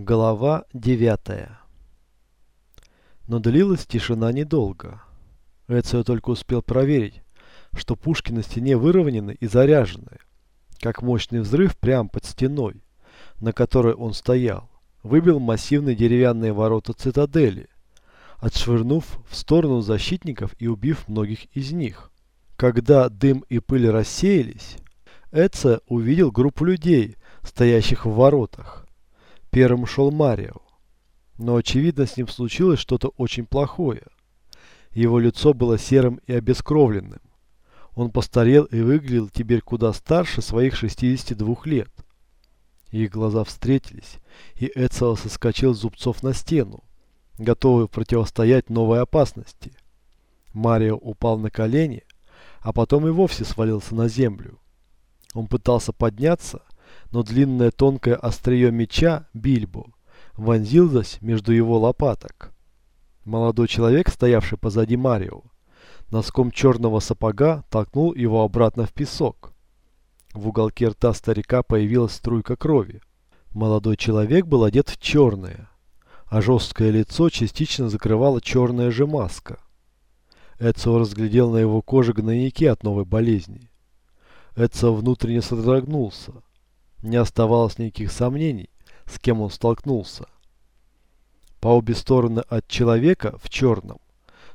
Глава девятая. Но длилась тишина недолго. Эцио только успел проверить, что пушки на стене выровнены и заряжены, как мощный взрыв прямо под стеной, на которой он стоял, выбил массивные деревянные ворота цитадели, отшвырнув в сторону защитников и убив многих из них. Когда дым и пыль рассеялись, Эцио увидел группу людей, стоящих в воротах. Первым шел Марио. Но очевидно с ним случилось что-то очень плохое. Его лицо было серым и обескровленным. Он постарел и выглядел теперь куда старше своих 62 лет. Их глаза встретились, и Эцио соскочил зубцов на стену, готовый противостоять новой опасности. Марио упал на колени, а потом и вовсе свалился на землю. Он пытался подняться, но длинное тонкое острие меча Бильбо вонзилось между его лопаток. Молодой человек, стоявший позади Марио, носком черного сапога толкнул его обратно в песок. В уголке рта старика появилась струйка крови. Молодой человек был одет в черное, а жесткое лицо частично закрывала черная же маска. Эцио разглядел на его коже гнойники от новой болезни. Эцио внутренне содрогнулся. Не оставалось никаких сомнений, с кем он столкнулся. По обе стороны от человека в черном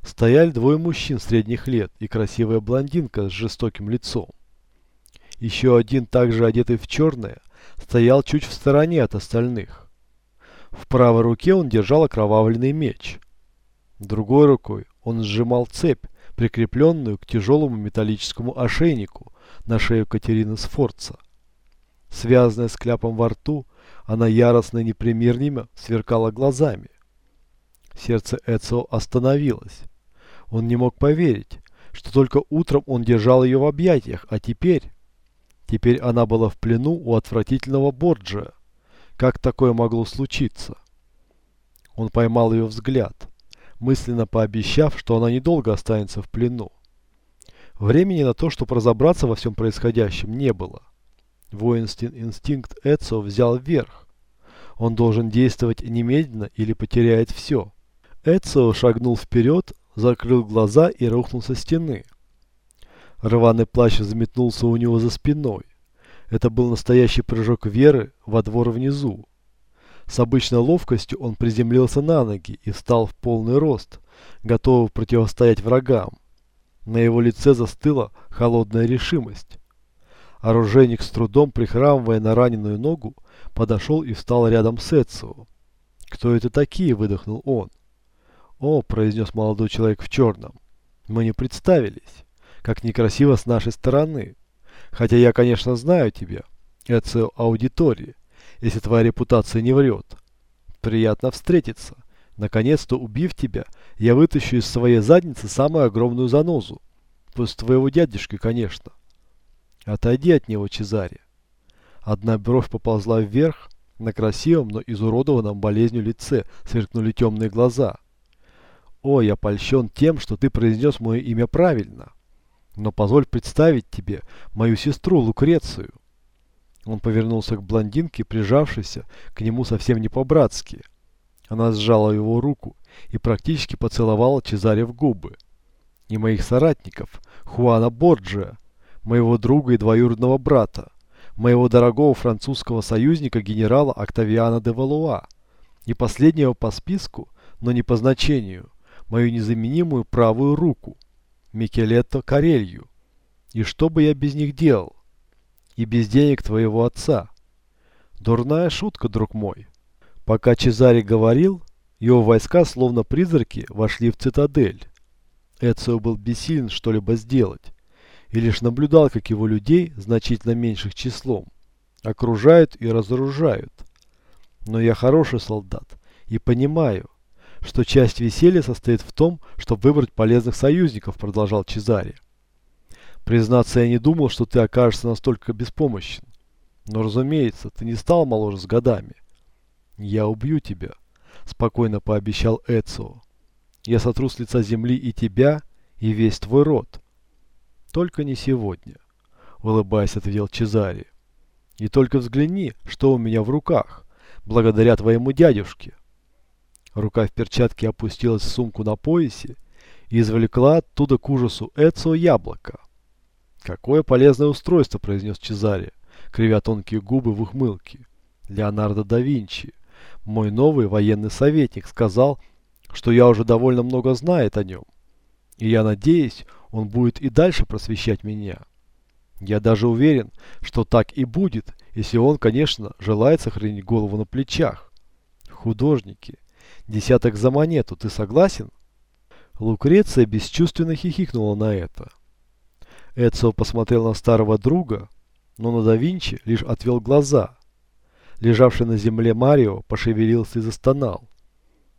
стояли двое мужчин средних лет и красивая блондинка с жестоким лицом. Еще один, также одетый в черное, стоял чуть в стороне от остальных. В правой руке он держал окровавленный меч. Другой рукой он сжимал цепь, прикрепленную к тяжелому металлическому ошейнику на шею Катерины Сфорца. Связанная с кляпом во рту, она яростно и непримиримо сверкала глазами. Сердце Эцио остановилось. Он не мог поверить, что только утром он держал ее в объятиях, а теперь... Теперь она была в плену у отвратительного Борджия. Как такое могло случиться? Он поймал ее взгляд, мысленно пообещав, что она недолго останется в плену. Времени на то, чтобы разобраться во всем происходящем, не было. Воинский инстинкт Эцио взял вверх. Он должен действовать немедленно или потеряет все. Эцио шагнул вперед, закрыл глаза и рухнул со стены. Рваный плащ заметнулся у него за спиной. Это был настоящий прыжок веры во двор внизу. С обычной ловкостью он приземлился на ноги и встал в полный рост, готовый противостоять врагам. На его лице застыла холодная решимость. Оружейник с трудом, прихрамывая на раненую ногу, подошел и встал рядом с Эцио. «Кто это такие?» – выдохнул он. «О», – произнес молодой человек в черном, – «мы не представились. Как некрасиво с нашей стороны. Хотя я, конечно, знаю тебя, Эцио Аудитории, если твоя репутация не врет. Приятно встретиться. Наконец-то, убив тебя, я вытащу из своей задницы самую огромную занозу. После твоего дядюшки, конечно». Отойди от него, Чезаре. Одна бровь поползла вверх, на красивом, но изуродованном болезнью лице сверкнули темные глаза. «О, я польщен тем, что ты произнес мое имя правильно. Но позволь представить тебе мою сестру Лукрецию». Он повернулся к блондинке, прижавшейся к нему совсем не по-братски. Она сжала его руку и практически поцеловала Чезаре в губы. «И моих соратников, Хуана Борджиа, моего друга и двоюродного брата, моего дорогого французского союзника генерала Октавиана де Валуа, и последнего по списку, но не по значению, мою незаменимую правую руку, Микелетто Карелью. И что бы я без них делал? И без денег твоего отца. Дурная шутка, друг мой. Пока Чезаре говорил, его войска, словно призраки, вошли в цитадель. Эцио был бессилен что-либо сделать и лишь наблюдал, как его людей, значительно меньших числом, окружают и разоружают. Но я хороший солдат и понимаю, что часть веселья состоит в том, чтобы выбрать полезных союзников, продолжал Чезаре. Признаться, я не думал, что ты окажешься настолько беспомощен. Но, разумеется, ты не стал моложе с годами. Я убью тебя, спокойно пообещал Эцио. Я сотру с лица земли и тебя, и весь твой род. Только не сегодня, улыбаясь, ответил Чезари. И только взгляни, что у меня в руках. благодаря твоему дядюшке. Рука в перчатке опустилась в сумку на поясе и извлекла оттуда к ужасу Эцио яблоко. «Какое полезное устройство!» – произнес Чезаре, кривя тонкие губы в ухмылке. «Леонардо да Винчи, мой новый военный советник, сказал, что я уже довольно много знает о нем. И я надеюсь, он будет и дальше просвещать меня. Я даже уверен, что так и будет, если он, конечно, желает сохранить голову на плечах. Художники. Десяток за монету, ты согласен?» Лукреция бесчувственно хихикнула на это. Эцио посмотрел на старого друга, но на да Винчи лишь отвел глаза. Лежавший на земле Марио пошевелился и застонал.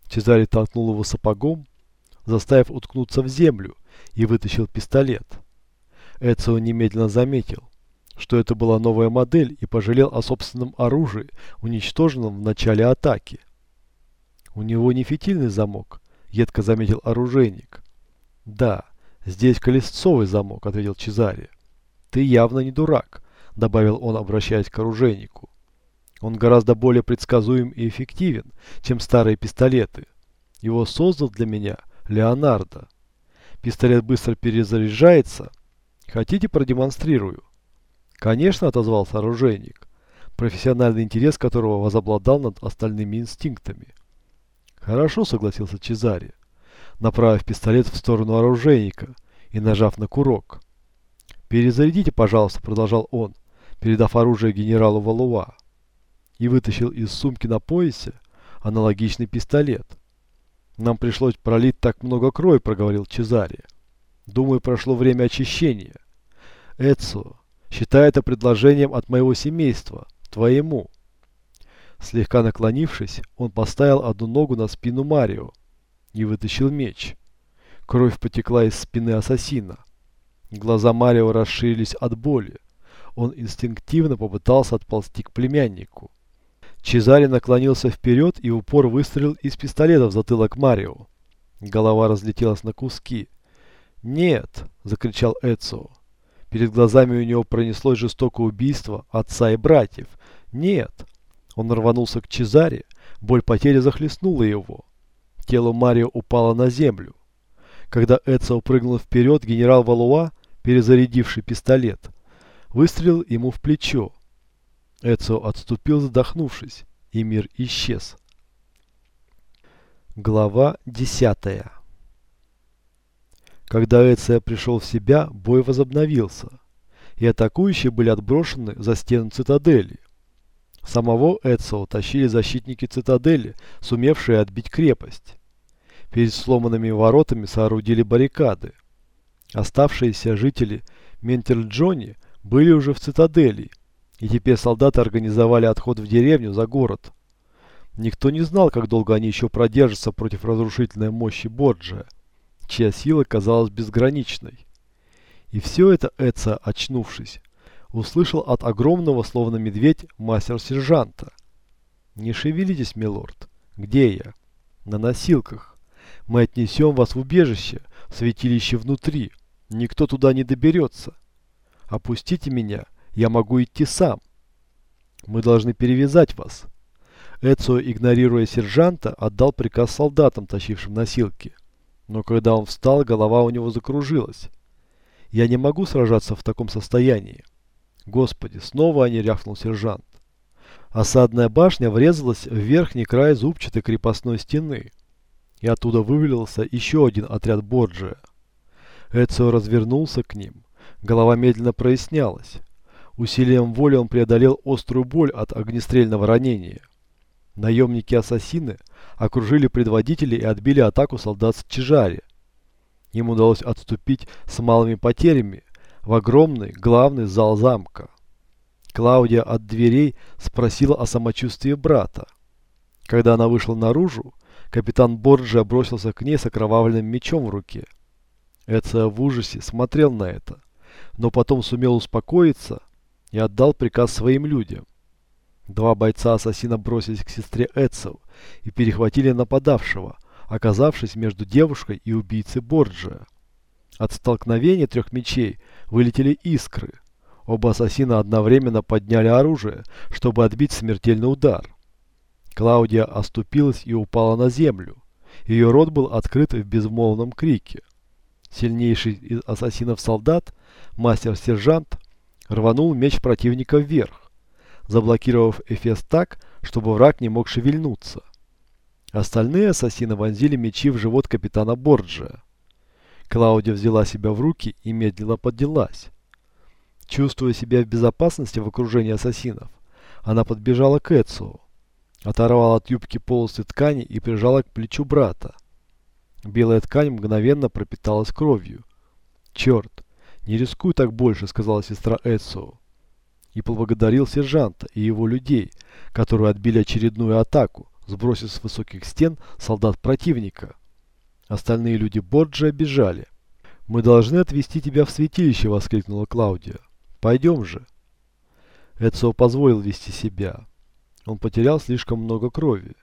Чезаре толкнул его сапогом, заставив уткнуться в землю, и вытащил пистолет. Эцио немедленно заметил, что это была новая модель и пожалел о собственном оружии, уничтоженном в начале атаки. У него не фитильный замок, едко заметил оружейник. Да, здесь колесцовый замок, ответил Чезаре. Ты явно не дурак, добавил он, обращаясь к оружейнику. Он гораздо более предсказуем и эффективен, чем старые пистолеты. Его создал для меня Леонардо. Пистолет быстро перезаряжается. Хотите, продемонстрирую? Конечно, отозвался оружейник, профессиональный интерес которого возобладал над остальными инстинктами. Хорошо, согласился Чезаре, направив пистолет в сторону оружейника и нажав на курок. «Перезарядите, пожалуйста», — продолжал он, передав оружие генералу Валуа. И вытащил из сумки на поясе аналогичный пистолет. «Нам пришлось пролить так много крови», — проговорил Чезаре. «Думаю, прошло время очищения. Эцо, считай это предложением от моего семейства, твоему». Слегка наклонившись, он поставил одну ногу на спину Марио и вытащил меч. Кровь потекла из спины ассасина. Глаза Марио расширились от боли. Он инстинктивно попытался отползти к племяннику. Чезаре наклонился вперед и упор выстрелил из пистолета в затылок Марио. Голова разлетелась на куски. «Нет!» – закричал Эцио. Перед глазами у него пронеслось жестокое убийство отца и братьев. «Нет!» Он рванулся к Чезаре, боль потери захлестнула его. Тело Марио упало на землю. Когда Эдсо прыгнул вперед, генерал Валуа, перезарядивший пистолет, выстрелил ему в плечо. Эдсо отступил, задохнувшись, и мир исчез. Глава 10 Когда Эция пришел в себя, бой возобновился, и атакующие были отброшены за стену цитадели. Самого Эдсо утащили защитники цитадели, сумевшие отбить крепость. Перед сломанными воротами соорудили баррикады. Оставшиеся жители Ментерлджони были уже в цитадели, и теперь солдаты организовали отход в деревню за город. Никто не знал, как долго они еще продержатся против разрушительной мощи Борджия, чья сила казалась безграничной. И все это Эца, очнувшись, услышал от огромного, словно медведь, мастер-сержанта. «Не шевелитесь, милорд. Где я?» «На носилках. Мы отнесем вас в убежище, в святилище внутри. Никто туда не доберется. Опустите меня, я могу идти сам. Мы должны перевязать вас». Эцио, игнорируя сержанта, отдал приказ солдатам, тащившим носилки. Но когда он встал, голова у него закружилась. «Я не могу сражаться в таком состоянии». Господи, снова они рявкнул сержант. Осадная башня врезалась в верхний край зубчатой крепостной стены, и оттуда вывалился еще один отряд Борджия. Эцио развернулся к ним. Голова медленно прояснялась. Усилием воли он преодолел острую боль от огнестрельного ранения. Наемники-ассасины окружили предводителей и отбили атаку солдат с Чижари. Им удалось отступить с малыми потерями, в огромный главный зал замка. Клаудия от дверей спросила о самочувствии брата. Когда она вышла наружу, капитан Борджи бросился к ней с окровавленным мечом в руке. Эцио в ужасе смотрел на это, но потом сумел успокоиться и отдал приказ своим людям. Два бойца-ассасина бросились к сестре Эцио и перехватили нападавшего, оказавшись между девушкой и убийцей Борджия. От столкновения трех мечей вылетели искры. Оба ассасина одновременно подняли оружие, чтобы отбить смертельный удар. Клаудия оступилась и упала на землю. Ее рот был открыт в безмолвном крике. Сильнейший из ассасинов-солдат, мастер-сержант, рванул меч противника вверх, заблокировав эфес так, чтобы враг не мог шевельнуться. Остальные ассасины вонзили мечи в живот капитана Борджия. Клаудия взяла себя в руки и медленно поднялась. Чувствуя себя в безопасности в окружении ассасинов, она подбежала к Эцио, оторвала от юбки полосы ткани и прижала к плечу брата. Белая ткань мгновенно пропиталась кровью. «Черт, не рискуй так больше», — сказала сестра Эцио. И поблагодарил сержанта и его людей, которые отбили очередную атаку, сбросив с высоких стен солдат противника. Остальные люди Борджа бежали. «Мы должны отвезти тебя в святилище!» – воскликнула Клаудия. «Пойдем же!» Эцио позволил вести себя. Он потерял слишком много крови.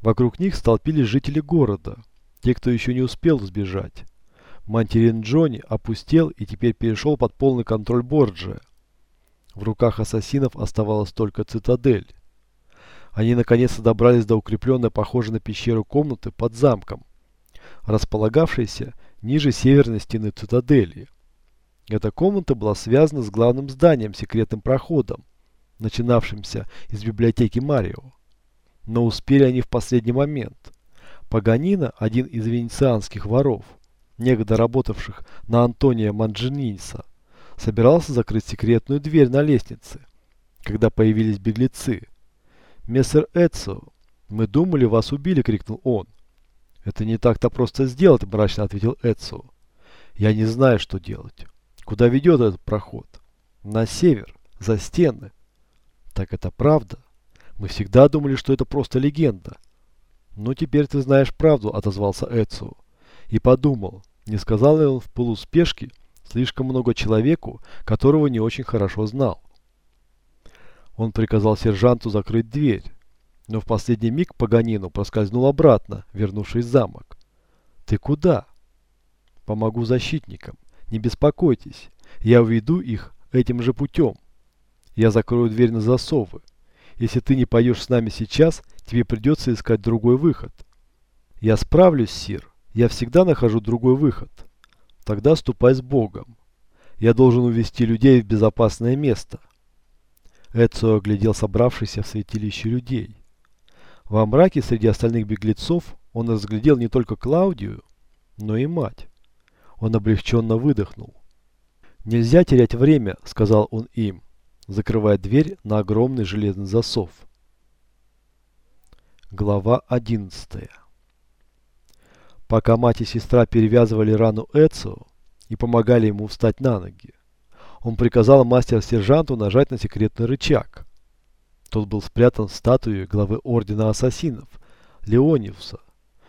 Вокруг них столпились жители города, те, кто еще не успел сбежать. Мантерин Джонни опустел и теперь перешел под полный контроль Борджия. В руках ассасинов оставалась только цитадель. Они наконец-то добрались до укрепленной, похожей на пещеру комнаты под замком, располагавшейся ниже северной стены цитадели. Эта комната была связана с главным зданием, секретным проходом, начинавшимся из библиотеки Марио. Но успели они в последний момент. Паганина, один из венецианских воров, некогда работавших на Антония Манджиниса, собирался закрыть секретную дверь на лестнице, когда появились беглецы. «Мессер Эцио, мы думали, вас убили!» — крикнул он. «Это не так-то просто сделать», — мрачно ответил Эцио. «Я не знаю, что делать. Куда ведет этот проход?» «На север, за стены». «Так это правда? Мы всегда думали, что это просто легенда». «Ну, теперь ты знаешь правду», — отозвался Эцио. И подумал, не сказал ли он в полуспешке слишком много человеку, которого не очень хорошо знал. Он приказал сержанту закрыть дверь, но в последний миг Паганину проскользнул обратно, вернувшись в замок. «Ты куда?» «Помогу защитникам. Не беспокойтесь, я уведу их этим же путем. Я закрою дверь на засовы. Если ты не поешь с нами сейчас, тебе придется искать другой выход». «Я справлюсь, Сир. Я всегда нахожу другой выход. Тогда ступай с Богом. Я должен увести людей в безопасное место. Эцио оглядел собравшихся в святилище людей. Во мраке среди остальных беглецов он разглядел не только Клаудию, но и мать. Он облегченно выдохнул. «Нельзя терять время», — сказал он им, закрывая дверь на огромный железный засов. Глава 11 Пока мать и сестра перевязывали рану Эцио и помогали ему встать на ноги, он приказал мастер-сержанту нажать на секретный рычаг. Тот был спрятан в статуе главы Ордена Ассасинов, Леониуса,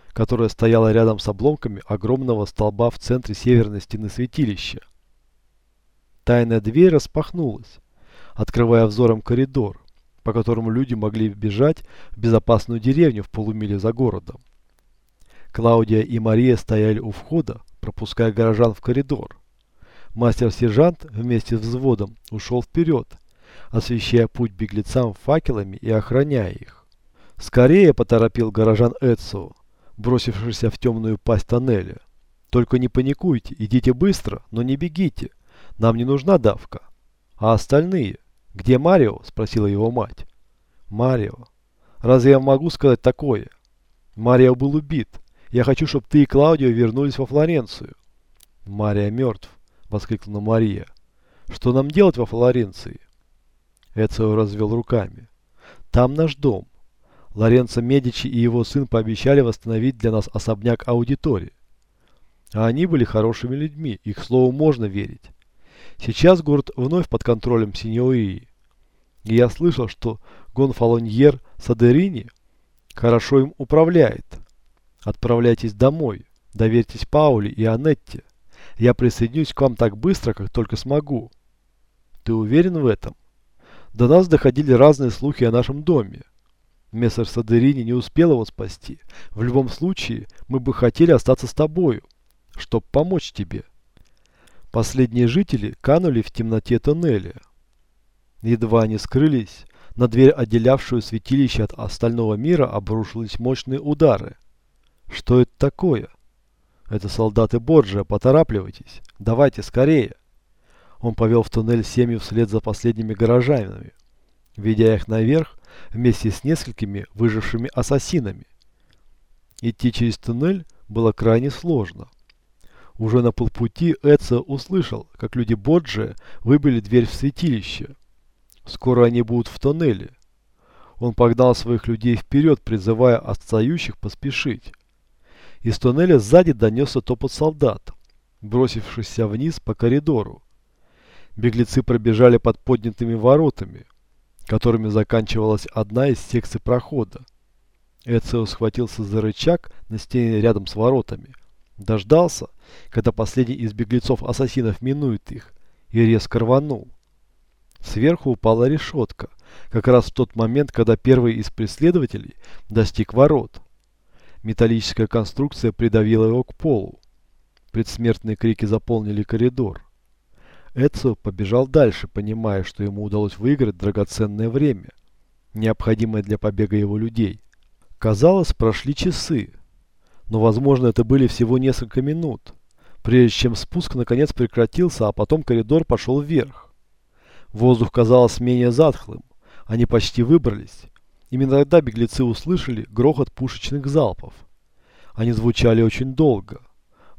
которая стояла рядом с обломками огромного столба в центре северной стены святилища. Тайная дверь распахнулась, открывая взором коридор, по которому люди могли бежать в безопасную деревню в полумиле за городом. Клаудия и Мария стояли у входа, пропуская горожан в коридор. Мастер-сержант вместе с взводом ушел вперед, освещая путь беглецам факелами и охраняя их. Скорее поторопил горожан Эцио, бросившийся в темную пасть тоннеля. Только не паникуйте, идите быстро, но не бегите. Нам не нужна давка. А остальные? Где Марио? Спросила его мать. Марио. Разве я могу сказать такое? Марио был убит. Я хочу, чтобы ты и Клаудио вернулись во Флоренцию. Мария мертв. — воскликнула Мария. «Что нам делать во Флоренции?» Эцио развел руками. «Там наш дом. Лоренцо Медичи и его сын пообещали восстановить для нас особняк аудитории. А они были хорошими людьми, их слову можно верить. Сейчас город вновь под контролем Синьории. И я слышал, что Гонфалоньер Садерини хорошо им управляет. Отправляйтесь домой, доверьтесь Пауле и Анетте. Я присоединюсь к вам так быстро, как только смогу. Ты уверен в этом? До нас доходили разные слухи о нашем доме. Мессер Садерини не успел его спасти. В любом случае, мы бы хотели остаться с тобою, чтобы помочь тебе. Последние жители канули в темноте тоннеля. Едва они скрылись, На дверь, отделявшую святилище от остального мира, обрушились мощные удары. Что это такое? Это солдаты Борджия, поторапливайтесь. Давайте скорее. Он повел в туннель семью вслед за последними горожанами, ведя их наверх вместе с несколькими выжившими ассасинами. Идти через туннель было крайне сложно. Уже на полпути Эдсо услышал, как люди Боджи выбили дверь в святилище. Скоро они будут в тоннеле. Он погнал своих людей вперед, призывая отстающих поспешить. Из тоннеля сзади донесся топот солдат, бросившихся вниз по коридору. Беглецы пробежали под поднятыми воротами, которыми заканчивалась одна из секций прохода. Эцио схватился за рычаг на стене рядом с воротами. Дождался, когда последний из беглецов-ассасинов минует их, и резко рванул. Сверху упала решетка, как раз в тот момент, когда первый из преследователей достиг ворот. Металлическая конструкция придавила его к полу. Предсмертные крики заполнили коридор. Эцио побежал дальше, понимая, что ему удалось выиграть драгоценное время, необходимое для побега его людей. Казалось, прошли часы, но, возможно, это были всего несколько минут, прежде чем спуск наконец прекратился, а потом коридор пошел вверх. Воздух казался менее затхлым, они почти выбрались. Именно тогда беглецы услышали грохот пушечных залпов. Они звучали очень долго.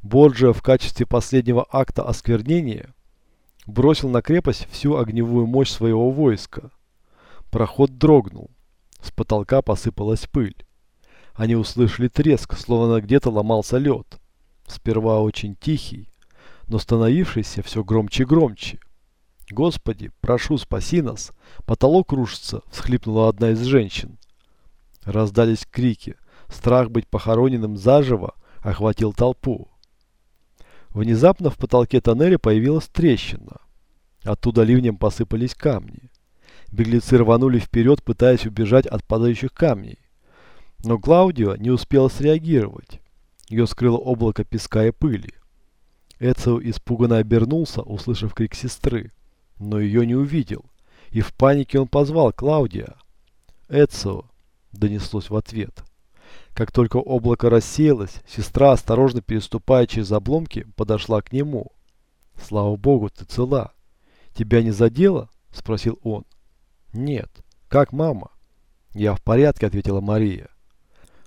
Борджиа в качестве последнего акта осквернения бросил на крепость всю огневую мощь своего войска. Проход дрогнул. С потолка посыпалась пыль. Они услышали треск, словно где-то ломался лед. Сперва очень тихий, но становившийся все громче и громче. «Господи, прошу, спаси нас! Потолок рушится!» – всхлипнула одна из женщин. Раздались крики. Страх быть похороненным заживо охватил толпу. Внезапно в потолке тоннеля появилась трещина. Оттуда ливнем посыпались камни. Беглецы рванули вперед, пытаясь убежать от падающих камней. Но Клаудио не успела среагировать. Ее скрыло облако песка и пыли. Эцио испуганно обернулся, услышав крик сестры, но ее не увидел, и в панике он позвал Клаудия. «Эцио!» – донеслось в ответ. Как только облако рассеялось, сестра, осторожно переступая через обломки, подошла к нему. «Слава богу, ты цела!» «Тебя не задело?» – спросил он. «Нет. Как мама?» «Я в порядке», – ответила Мария.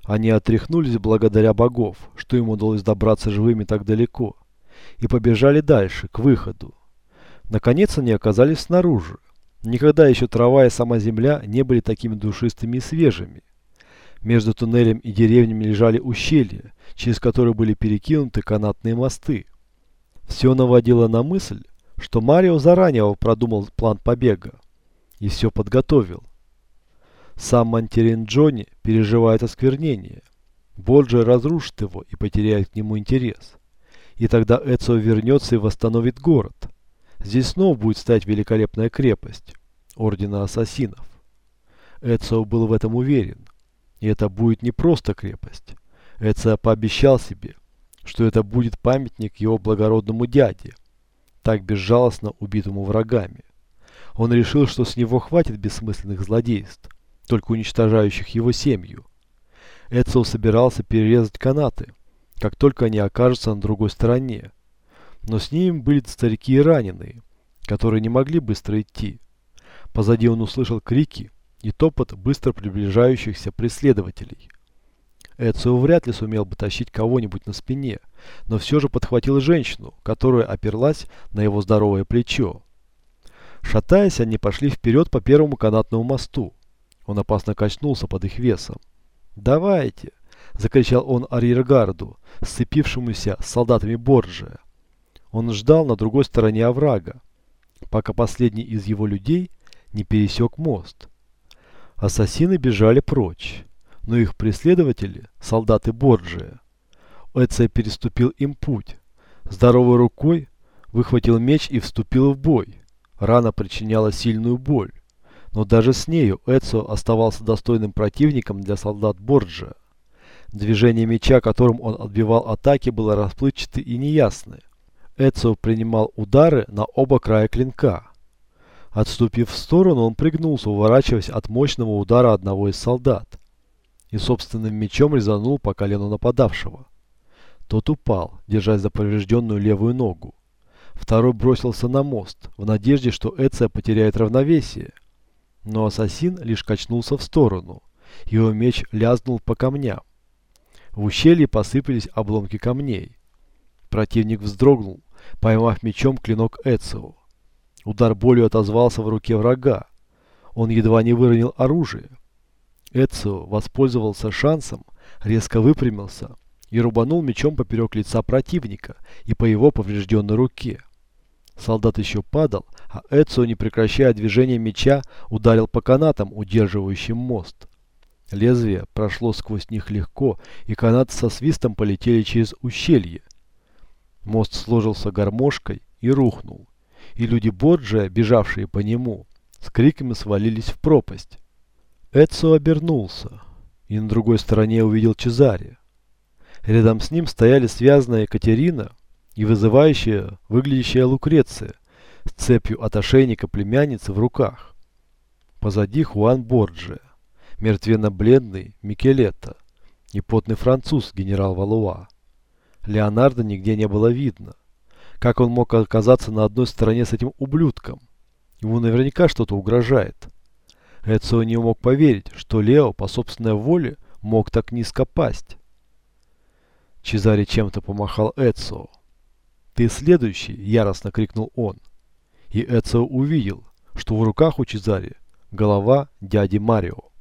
Они отряхнулись благодаря богов, что им удалось добраться живыми так далеко, и побежали дальше, к выходу. Наконец они оказались снаружи. Никогда еще трава и сама земля не были такими душистыми и свежими. Между туннелем и деревнями лежали ущелья, через которые были перекинуты канатные мосты. Все наводило на мысль, что Марио заранее продумал план побега и все подготовил. Сам Монтерин Джонни переживает осквернение. Боджи разрушит его и потеряет к нему интерес. И тогда Эцио вернется и восстановит город. Здесь снова будет стоять великолепная крепость Ордена Ассасинов. Эцио был в этом уверен. И это будет не просто крепость. Эцио пообещал себе, что это будет памятник его благородному дяде, так безжалостно убитому врагами. Он решил, что с него хватит бессмысленных злодейств, только уничтожающих его семью. Эцио собирался перерезать канаты, как только они окажутся на другой стороне. Но с ними были старики и раненые, которые не могли быстро идти. Позади он услышал крики и топот быстро приближающихся преследователей. Эцио вряд ли сумел бы тащить кого-нибудь на спине, но все же подхватил женщину, которая оперлась на его здоровое плечо. Шатаясь, они пошли вперед по первому канатному мосту. Он опасно качнулся под их весом. «Давайте!» – закричал он арьергарду, сцепившемуся с солдатами Борджия. Он ждал на другой стороне оврага, пока последний из его людей не пересек мост. Ассасины бежали прочь но их преследователи, солдаты Борджия. Эция переступил им путь. Здоровой рукой выхватил меч и вступил в бой. Рана причиняла сильную боль. Но даже с нею Эцио оставался достойным противником для солдат Борджия. Движение меча, которым он отбивал атаки, было расплывчатое и неясное. Эцио принимал удары на оба края клинка. Отступив в сторону, он пригнулся, уворачиваясь от мощного удара одного из солдат. И собственным мечом резанул по колену нападавшего. Тот упал, держась за поврежденную левую ногу. Второй бросился на мост, в надежде, что Эция потеряет равновесие. Но ассасин лишь качнулся в сторону. Его меч лязнул по камням. В ущелье посыпались обломки камней. Противник вздрогнул, поймав мечом клинок Эцио. Удар болью отозвался в руке врага. Он едва не выронил оружие. Эцио воспользовался шансом, резко выпрямился и рубанул мечом поперек лица противника и по его поврежденной руке. Солдат еще падал, а Эцио, не прекращая движения меча, ударил по канатам, удерживающим мост. Лезвие прошло сквозь них легко, и канаты со свистом полетели через ущелье. Мост сложился гармошкой и рухнул, и люди Борджия, бежавшие по нему, с криками свалились в пропасть. Эцио обернулся и на другой стороне увидел Чезаре. Рядом с ним стояли связанная Екатерина и вызывающая, выглядящая Лукреция с цепью от ошейника племянницы в руках. Позади Хуан Борджия, мертвенно-бледный Микелетто и потный француз генерал Валуа. Леонардо нигде не было видно. Как он мог оказаться на одной стороне с этим ублюдком? Ему наверняка что-то угрожает. Эцио не мог поверить, что Лео по собственной воле мог так низко пасть. Чезаре чем-то помахал Эцио. «Ты следующий!» – яростно крикнул он. И Эцио увидел, что в руках у Чезаре голова дяди Марио.